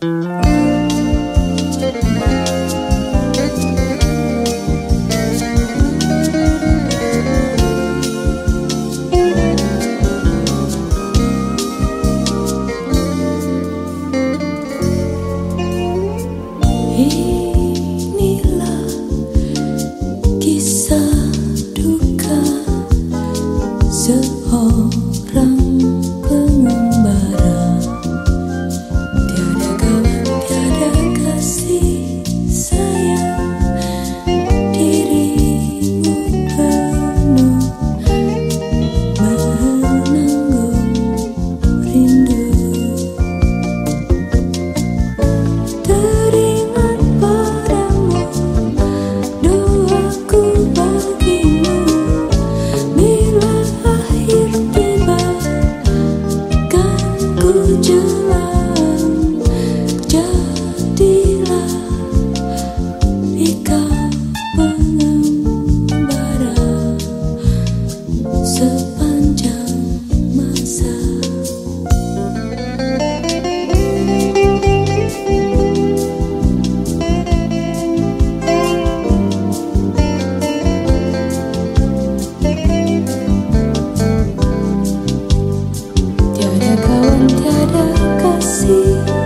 Inilah Kisah duka seorang falar. tiada kasih.